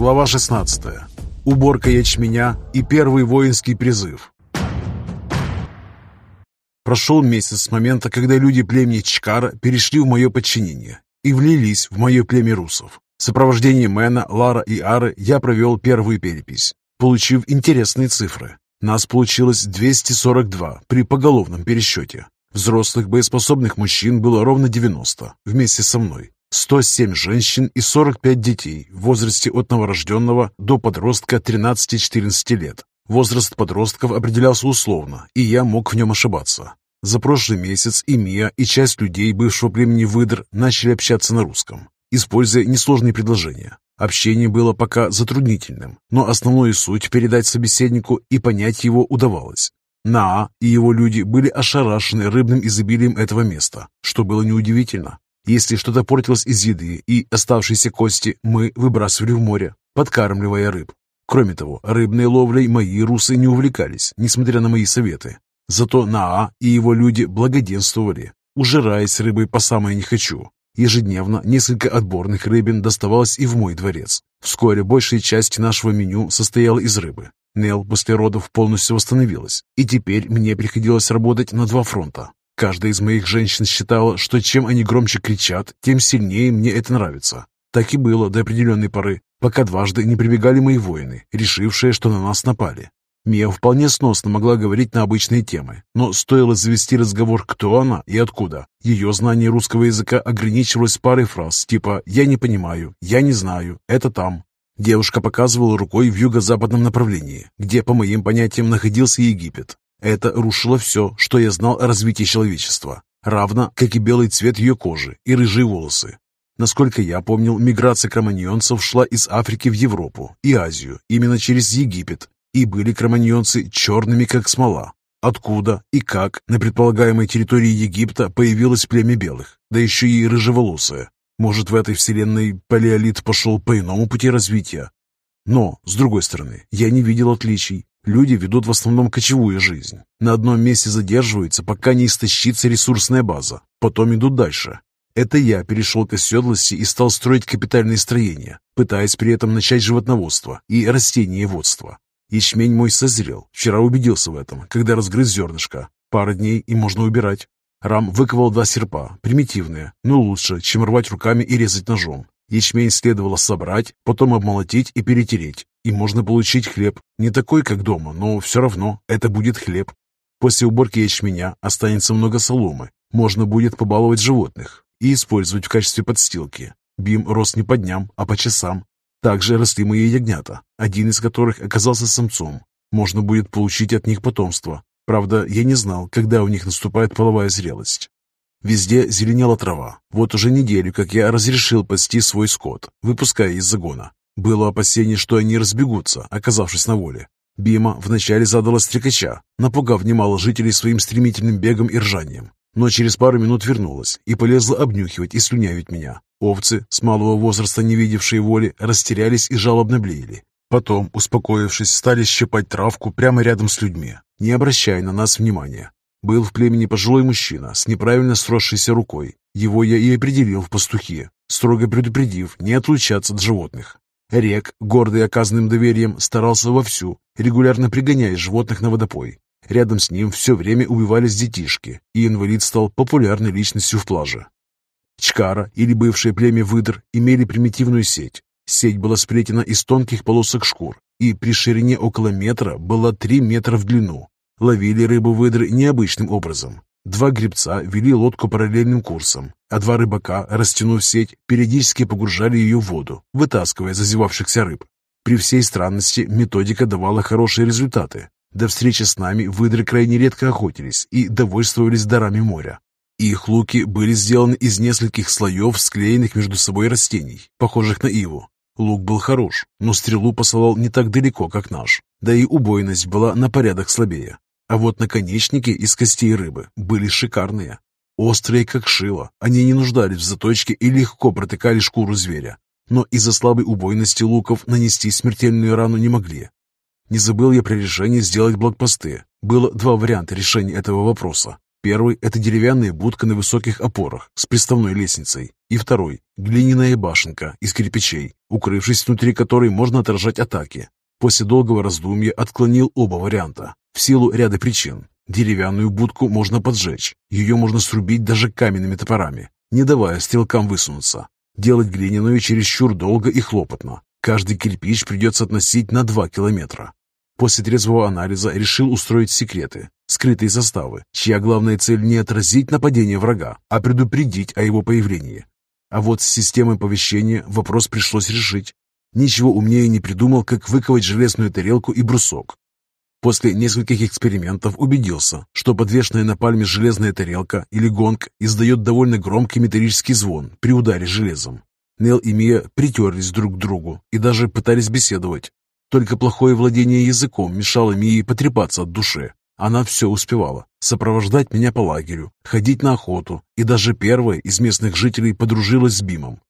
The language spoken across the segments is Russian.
Глава 16. Уборка ячменя и первый воинский призыв. Прошел месяц с момента, когда люди племени Чкара перешли в мое подчинение и влились в мое племя русов. В сопровождении Мэна, Лара и Ары я провел первую перепись, получив интересные цифры. Нас получилось 242 при поголовном пересчете. Взрослых боеспособных мужчин было ровно 90 вместе со мной. 107 женщин и 45 детей в возрасте от новорожденного до подростка 13-14 лет. Возраст подростков определялся условно, и я мог в нем ошибаться. За прошлый месяц и Мия, и часть людей бывшего племени выдр начали общаться на русском, используя несложные предложения. Общение было пока затруднительным, но основную суть передать собеседнику и понять его удавалось. Наа и его люди были ошарашены рыбным изобилием этого места, что было неудивительно. Если что-то портилось из еды и оставшиеся кости, мы выбрасывали в море, подкармливая рыб. Кроме того, рыбной ловлей мои русы не увлекались, несмотря на мои советы. Зато Наа и его люди благоденствовали, ужираясь рыбой по самое не хочу. Ежедневно несколько отборных рыбин доставалось и в мой дворец. Вскоре большая часть нашего меню состояла из рыбы. Нел после родов полностью восстановилась, и теперь мне приходилось работать на два фронта. Каждая из моих женщин считала, что чем они громче кричат, тем сильнее мне это нравится. Так и было до определенной поры, пока дважды не прибегали мои воины, решившие, что на нас напали. Мия вполне сносно могла говорить на обычные темы, но стоило завести разговор, кто она и откуда. Ее знание русского языка ограничивалось парой фраз, типа «я не понимаю», «я не знаю», «это там». Девушка показывала рукой в юго-западном направлении, где, по моим понятиям, находился Египет. Это рушило все, что я знал о развитии человечества, равно как и белый цвет ее кожи и рыжие волосы. Насколько я помнил, миграция кроманьонцев шла из Африки в Европу и Азию именно через Египет, и были кроманьонцы черными, как смола. Откуда и как на предполагаемой территории Египта появилось племя белых, да еще и рыжеволосое? Может, в этой вселенной палеолит пошел по иному пути развития? Но, с другой стороны, я не видел отличий. Люди ведут в основном кочевую жизнь. На одном месте задерживаются, пока не истощится ресурсная база. Потом идут дальше. Это я перешел к оседлости и стал строить капитальные строения, пытаясь при этом начать животноводство и растениеводство. Ячмень мой созрел. Вчера убедился в этом, когда разгрыз зернышко. Пара дней и можно убирать. Рам выковал два серпа, примитивные, но лучше, чем рвать руками и резать ножом. Ячмень следовало собрать, потом обмолотить и перетереть, и можно получить хлеб. Не такой, как дома, но все равно это будет хлеб. После уборки ячменя останется много соломы. Можно будет побаловать животных и использовать в качестве подстилки. Бим рос не по дням, а по часам. Также росли мои ягнята, один из которых оказался самцом. Можно будет получить от них потомство. Правда, я не знал, когда у них наступает половая зрелость. Везде зеленела трава. Вот уже неделю, как я разрешил пасти свой скот, выпуская из загона. Было опасение, что они разбегутся, оказавшись на воле. Бима вначале задала стрекача, напугав немало жителей своим стремительным бегом и ржанием. Но через пару минут вернулась и полезла обнюхивать и слюнявить меня. Овцы, с малого возраста не видевшие воли, растерялись и жалобно блеяли. Потом, успокоившись, стали щипать травку прямо рядом с людьми, не обращая на нас внимания. Был в племени пожилой мужчина с неправильно сросшейся рукой. Его я и определил в пастухе, строго предупредив не отлучаться от животных. Рек, гордый оказанным доверием, старался вовсю, регулярно пригоняя животных на водопой. Рядом с ним все время убивались детишки, и инвалид стал популярной личностью в плаже. Чкара или бывшее племя выдр имели примитивную сеть. Сеть была сплетена из тонких полосок шкур и при ширине около метра была 3 метра в длину. Ловили рыбу выдры необычным образом. Два гребца вели лодку параллельным курсом, а два рыбака, растянув сеть, периодически погружали ее в воду, вытаскивая зазевавшихся рыб. При всей странности методика давала хорошие результаты. До встречи с нами выдры крайне редко охотились и довольствовались дарами моря. Их луки были сделаны из нескольких слоев склеенных между собой растений, похожих на иву. Лук был хорош, но стрелу посылал не так далеко, как наш, да и убойность была на порядок слабее. А вот наконечники из костей рыбы были шикарные. Острые, как шило, они не нуждались в заточке и легко протыкали шкуру зверя. Но из-за слабой убойности луков нанести смертельную рану не могли. Не забыл я при решении сделать блокпосты. Было два варианта решения этого вопроса. Первый – это деревянная будка на высоких опорах с приставной лестницей. И второй – глиняная башенка из кирпичей, укрывшись внутри которой можно отражать атаки. После долгого раздумья отклонил оба варианта, в силу ряда причин. Деревянную будку можно поджечь, ее можно срубить даже каменными топорами, не давая стрелкам высунуться. Делать глиняную чересчур долго и хлопотно. Каждый кирпич придется относить на 2 километра. После трезвого анализа решил устроить секреты, скрытые составы, чья главная цель не отразить нападение врага, а предупредить о его появлении. А вот с системой оповещения вопрос пришлось решить. Ничего умнее не придумал, как выковать железную тарелку и брусок. После нескольких экспериментов убедился, что подвешенная на пальме железная тарелка или гонг издает довольно громкий металлический звон при ударе железом. Нел и Мия притерлись друг к другу и даже пытались беседовать, только плохое владение языком мешало Мии потрепаться от души. Она все успевала. Сопровождать меня по лагерю, ходить на охоту, и даже первая из местных жителей подружилась с Бимом.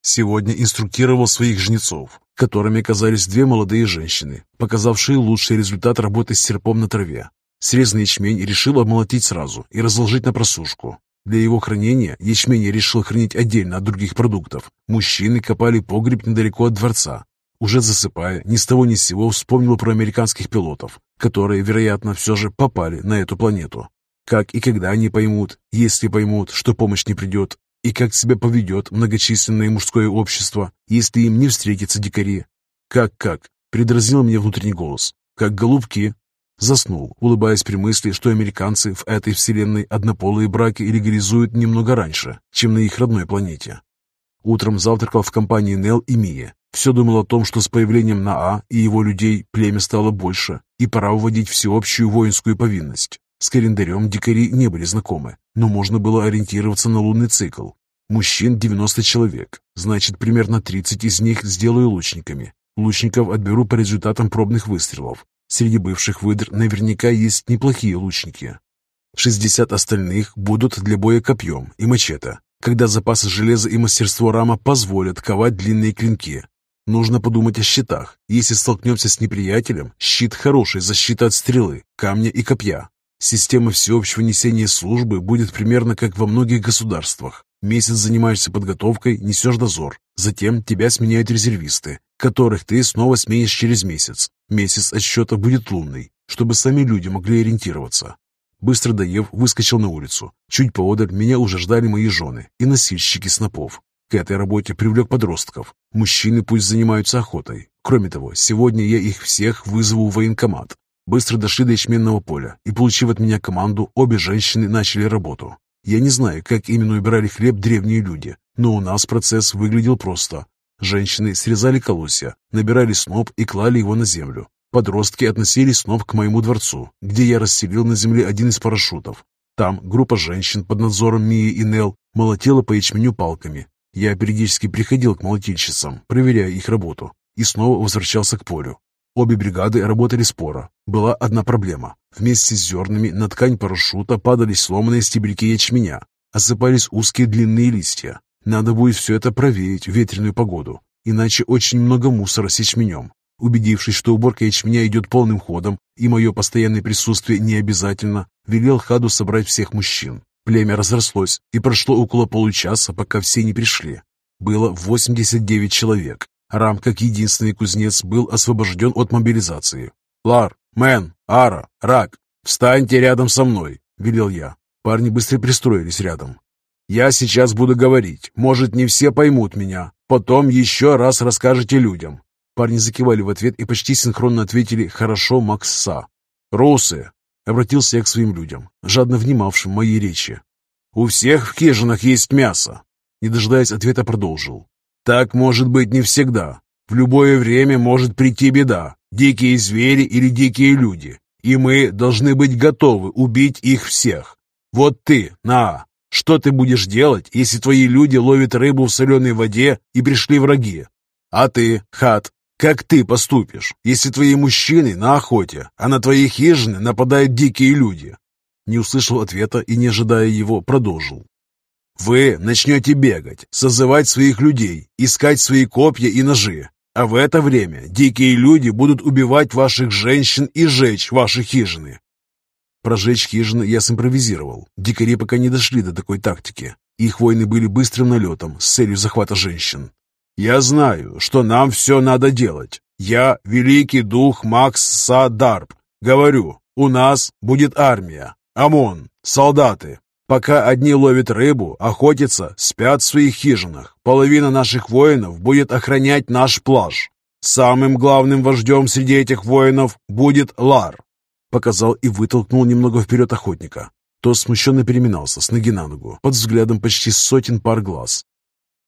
Сегодня инструктировал своих жнецов, которыми оказались две молодые женщины, показавшие лучший результат работы с серпом на траве. Срезанный ячмень решил обмолотить сразу и разложить на просушку. Для его хранения ячмень я решил хранить отдельно от других продуктов. Мужчины копали погреб недалеко от дворца, уже засыпая, ни с того ни с сего вспомнил про американских пилотов, которые, вероятно, все же попали на эту планету. Как и когда они поймут, если поймут, что помощь не придет, и как себя поведет многочисленное мужское общество, если им не встретятся дикари. Как-как? Предразнил мне внутренний голос. Как голубки. Заснул, улыбаясь при мысли, что американцы в этой вселенной однополые браки легализуют немного раньше, чем на их родной планете. Утром завтракал в компании Нел и Мия, все думал о том, что с появлением Наа и его людей племя стало больше, и пора вводить всеобщую воинскую повинность. С календарем дикари не были знакомы, но можно было ориентироваться на лунный цикл. Мужчин 90 человек, значит, примерно 30 из них сделаю лучниками. Лучников отберу по результатам пробных выстрелов. Среди бывших выдр наверняка есть неплохие лучники. 60 остальных будут для боя копьем и мачете, когда запасы железа и мастерство рама позволят ковать длинные клинки, Нужно подумать о щитах. Если столкнемся с неприятелем, щит хороший защита от стрелы, камня и копья. Система всеобщего несения службы будет примерно как во многих государствах. Месяц занимаешься подготовкой, несешь дозор. Затем тебя сменяют резервисты, которых ты снова сменишь через месяц. Месяц отсчета будет лунный, чтобы сами люди могли ориентироваться. Быстро доев, выскочил на улицу. Чуть поодаль меня уже ждали мои жены и носильщики снопов. К этой работе привлек подростков. Мужчины пусть занимаются охотой. Кроме того, сегодня я их всех вызову в военкомат. Быстро дошли до ячменного поля, и, получив от меня команду, обе женщины начали работу. Я не знаю, как именно убирали хлеб древние люди, но у нас процесс выглядел просто. Женщины срезали колосья, набирали сноп и клали его на землю. Подростки относили сноп к моему дворцу, где я расселил на земле один из парашютов. Там группа женщин под надзором Мии и Нел молотила по ячменю палками, я периодически приходил к молотильщицам, проверяя их работу, и снова возвращался к полю. Обе бригады работали споро. Была одна проблема. Вместе с зернами на ткань парашюта падали сломанные стебельки ячменя, осыпались узкие длинные листья. Надо будет все это проверить в ветреную погоду, иначе очень много мусора с ячменем. Убедившись, что уборка ячменя идет полным ходом и мое постоянное присутствие не обязательно, велел Хаду собрать всех мужчин. Племя разрослось, и прошло около получаса, пока все не пришли. Было 89 человек. Рам, как единственный кузнец, был освобожден от мобилизации. «Лар, Мэн, Ара, Рак, встаньте рядом со мной», — велел я. Парни быстро пристроились рядом. «Я сейчас буду говорить. Может, не все поймут меня. Потом еще раз расскажете людям». Парни закивали в ответ и почти синхронно ответили «Хорошо, Макса». «Русы, Обратился я к своим людям, жадно внимавшим моей речи. «У всех в хижинах есть мясо!» Не дожидаясь ответа, продолжил. «Так может быть не всегда. В любое время может прийти беда, дикие звери или дикие люди, и мы должны быть готовы убить их всех. Вот ты, на, что ты будешь делать, если твои люди ловят рыбу в соленой воде и пришли враги? А ты, Хат, как ты поступишь, если твои мужчины на охоте, а на твои хижины нападают дикие люди?» Не услышал ответа и, не ожидая его, продолжил. «Вы начнете бегать, созывать своих людей, искать свои копья и ножи, а в это время дикие люди будут убивать ваших женщин и жечь ваши хижины. Прожечь хижины я симпровизировал. Дикари пока не дошли до такой тактики. Их войны были быстрым налетом с целью захвата женщин. «Я знаю, что нам все надо делать. Я, великий дух Макс Садарб, говорю, у нас будет армия, ОМОН, солдаты. Пока одни ловят рыбу, охотятся, спят в своих хижинах, половина наших воинов будет охранять наш плаж. Самым главным вождем среди этих воинов будет Лар. Показал и вытолкнул немного вперед охотника. Тот смущенно переминался с ноги на ногу, под взглядом почти сотен пар глаз.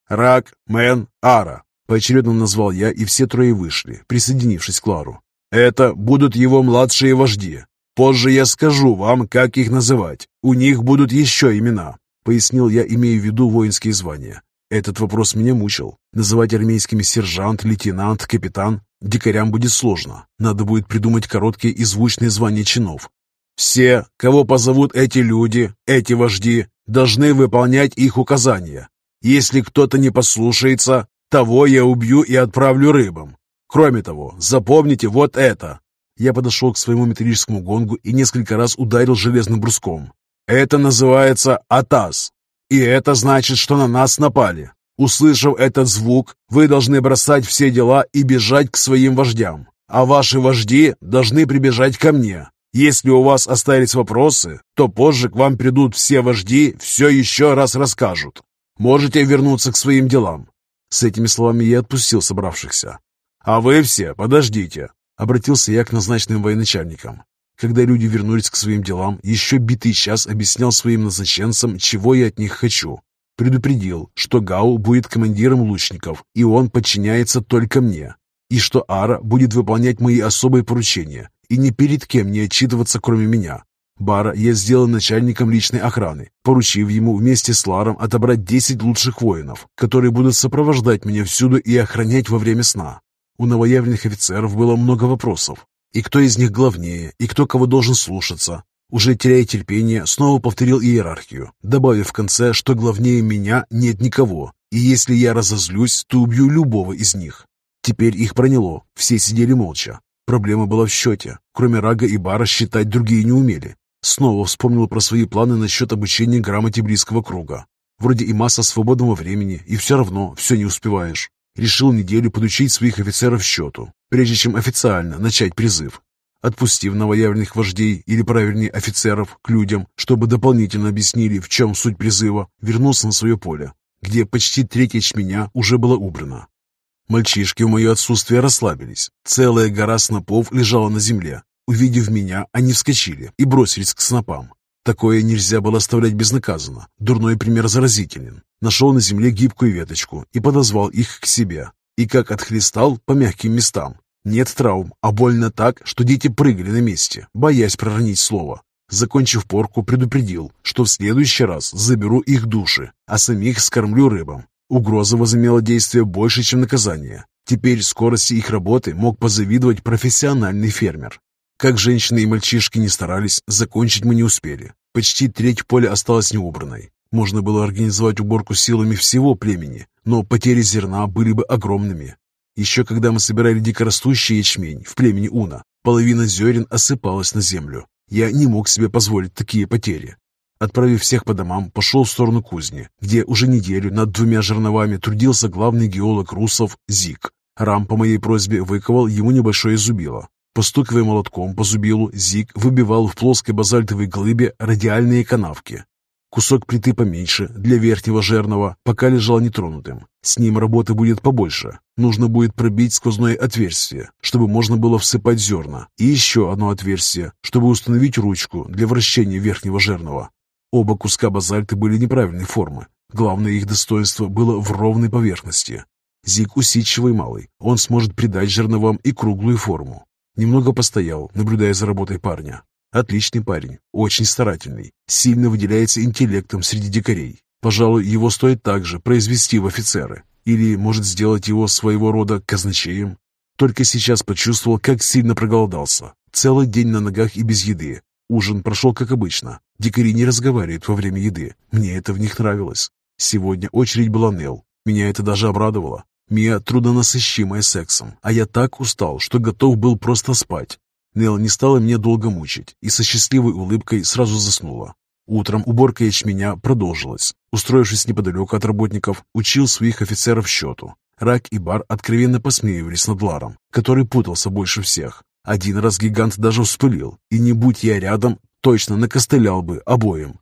«Рак, Мэн, Ара!» Поочередно назвал я, и все трое вышли, присоединившись к Лару. «Это будут его младшие вожди. Позже я скажу вам, как их называть. У них будут еще имена», — пояснил я, имея в виду воинские звания. Этот вопрос меня мучил. Называть армейскими сержант, лейтенант, капитан дикарям будет сложно. Надо будет придумать короткие и звучные звания чинов. Все, кого позовут эти люди, эти вожди, должны выполнять их указания. Если кто-то не послушается, того я убью и отправлю рыбам. Кроме того, запомните вот это. Я подошел к своему металлическому гонгу и несколько раз ударил железным бруском. Это называется атас. И это значит, что на нас напали. Услышав этот звук, вы должны бросать все дела и бежать к своим вождям. А ваши вожди должны прибежать ко мне. Если у вас остались вопросы, то позже к вам придут все вожди, все еще раз расскажут. Можете вернуться к своим делам. С этими словами я отпустил собравшихся. А вы все подождите. Обратился я к назначенным военачальникам. Когда люди вернулись к своим делам, еще битый час объяснял своим назначенцам, чего я от них хочу. Предупредил, что Гау будет командиром лучников, и он подчиняется только мне, и что Ара будет выполнять мои особые поручения, и ни перед кем не отчитываться, кроме меня. Бара я сделал начальником личной охраны, поручив ему вместе с Ларом отобрать 10 лучших воинов, которые будут сопровождать меня всюду и охранять во время сна. У новоявленных офицеров было много вопросов, и кто из них главнее, и кто кого должен слушаться. Уже теряя терпение, снова повторил иерархию, добавив в конце, что главнее меня нет никого, и если я разозлюсь, то убью любого из них. Теперь их проняло, все сидели молча. Проблема была в счете. Кроме Рага и Бара считать другие не умели. Снова вспомнил про свои планы насчет обучения грамоте близкого круга. Вроде и масса свободного времени, и все равно все не успеваешь. Решил неделю подучить своих офицеров счету, прежде чем официально начать призыв. Отпустив новоявленных вождей, или правильнее офицеров, к людям, чтобы дополнительно объяснили, в чем суть призыва, вернулся на свое поле, где почти треть ячменя уже была убрана. Мальчишки в мое отсутствие расслабились. Целая гора снопов лежала на земле. Увидев меня, они вскочили и бросились к снопам. Такое нельзя было оставлять безнаказанно. Дурной пример заразителен. Нашел на земле гибкую веточку и подозвал их к себе. И как отхлестал по мягким местам. Нет травм, а больно так, что дети прыгали на месте, боясь проронить слово. Закончив порку, предупредил, что в следующий раз заберу их души, а самих скормлю рыбам. Угроза возымела действие больше, чем наказание. Теперь скорости их работы мог позавидовать профессиональный фермер. Как женщины и мальчишки не старались, закончить мы не успели. Почти треть поля осталась неубранной. Можно было организовать уборку силами всего племени, но потери зерна были бы огромными. Еще когда мы собирали дикорастущий ячмень в племени Уна, половина зерен осыпалась на землю. Я не мог себе позволить такие потери. Отправив всех по домам, пошел в сторону кузни, где уже неделю над двумя жерновами трудился главный геолог русов Зик. Рам по моей просьбе выковал ему небольшое зубило, Постукивая молотком по зубилу, Зиг выбивал в плоской базальтовой глыбе радиальные канавки. Кусок плиты поменьше, для верхнего жерного, пока лежал нетронутым. С ним работы будет побольше. Нужно будет пробить сквозное отверстие, чтобы можно было всыпать зерна. И еще одно отверстие, чтобы установить ручку для вращения верхнего жерного. Оба куска базальта были неправильной формы. Главное их достоинство было в ровной поверхности. Зиг усидчивый малый, он сможет придать жерновам и круглую форму. Немного постоял, наблюдая за работой парня. Отличный парень, очень старательный, сильно выделяется интеллектом среди дикарей. Пожалуй, его стоит также произвести в офицеры. Или, может, сделать его своего рода казначеем. Только сейчас почувствовал, как сильно проголодался. Целый день на ногах и без еды. Ужин прошел как обычно. Дикари не разговаривают во время еды. Мне это в них нравилось. Сегодня очередь была Нел. Меня это даже обрадовало. Мия трудонасыщимая сексом, а я так устал, что готов был просто спать. Нел не стала меня долго мучить и со счастливой улыбкой сразу заснула. Утром уборка ячменя продолжилась. Устроившись неподалеку от работников, учил своих офицеров счету. Рак и Бар откровенно посмеивались над Ларом, который путался больше всех. Один раз гигант даже вспылил, и не будь я рядом, точно накостылял бы обоим.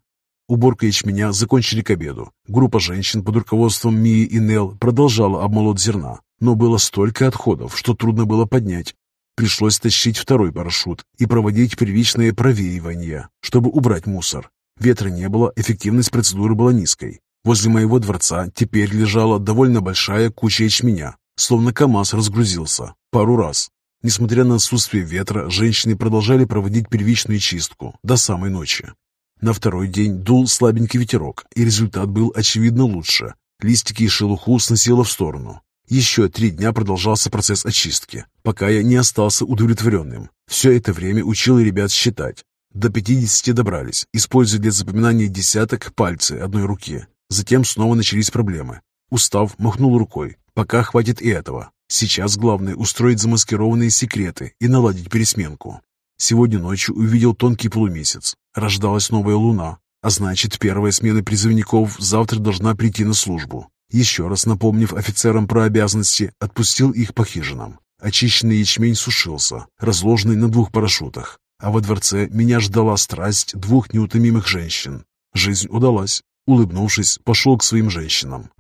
Уборка ячменя закончили к обеду. Группа женщин под руководством Мии и Нел продолжала обмолот зерна, но было столько отходов, что трудно было поднять. Пришлось тащить второй парашют и проводить первичное провеивание, чтобы убрать мусор. Ветра не было, эффективность процедуры была низкой. Возле моего дворца теперь лежала довольно большая куча ячменя, словно КамАЗ разгрузился пару раз. Несмотря на отсутствие ветра, женщины продолжали проводить первичную чистку до самой ночи. На второй день дул слабенький ветерок, и результат был очевидно лучше. Листики и шелуху сносило в сторону. Еще три дня продолжался процесс очистки, пока я не остался удовлетворенным. Все это время учил ребят считать. До 50 добрались, используя для запоминания десяток пальцы одной руки. Затем снова начались проблемы. Устав махнул рукой. Пока хватит и этого. Сейчас главное устроить замаскированные секреты и наладить пересменку. Сегодня ночью увидел тонкий полумесяц. Рождалась новая луна, а значит, первая смена призывников завтра должна прийти на службу. Еще раз напомнив офицерам про обязанности, отпустил их по хижинам. Очищенный ячмень сушился, разложенный на двух парашютах. А во дворце меня ждала страсть двух неутомимых женщин. Жизнь удалась. Улыбнувшись, пошел к своим женщинам.